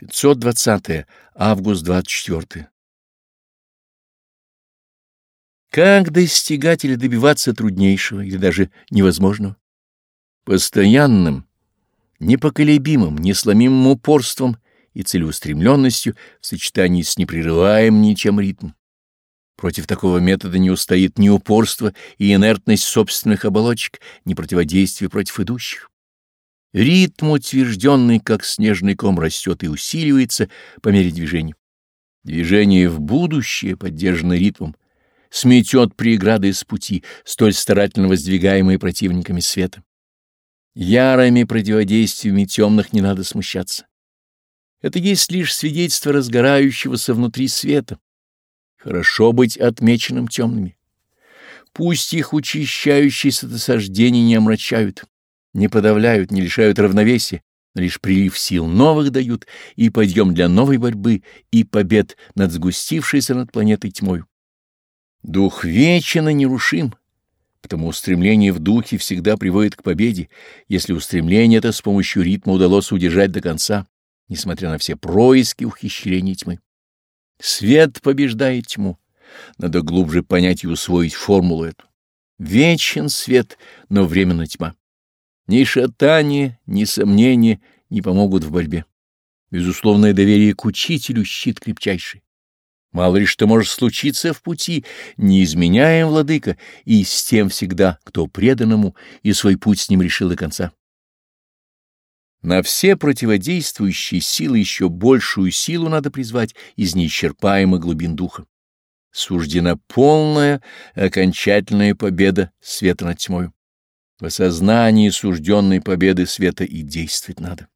520 август 24 Как достигать или добиваться труднейшего или даже невозможного? Постоянным, непоколебимым, несломимым упорством и целеустремленностью в сочетании с непрерываемым ничем ритмом. Против такого метода не устоит ни упорство и инертность собственных оболочек, ни противодействие против идущих. Ритм, утвержденный как снежный ком, растет и усиливается по мере движения. Движение в будущее, поддержанное ритмом, сметет преграды с пути, столь старательно воздвигаемые противниками света. Ярыми противодействиями темных не надо смущаться. Это есть лишь свидетельство разгорающегося внутри света. Хорошо быть отмеченным темными. Пусть их учащающиеся досаждения не омрачают не подавляют, не лишают равновесия, лишь прилив сил новых дают и подъем для новой борьбы и побед над сгустившейся над планетой тьмою. Дух вечен и нерушим, потому устремление в духе всегда приводит к победе, если устремление это с помощью ритма удалось удержать до конца, несмотря на все происки ухищрений тьмы. Свет побеждает тьму. Надо глубже понять и усвоить формулу эту. Вечен свет, но временно тьма. Ни шатание, ни сомнения не помогут в борьбе. Безусловное доверие к учителю — щит крепчайший. Мало ли что может случиться в пути, не изменяем, владыка, и с тем всегда, кто преданному и свой путь с ним решил до конца. На все противодействующие силы еще большую силу надо призвать из неисчерпаемых глубин духа. Суждена полная, окончательная победа света над тьмою. В осознании сужденной победы света и действовать надо.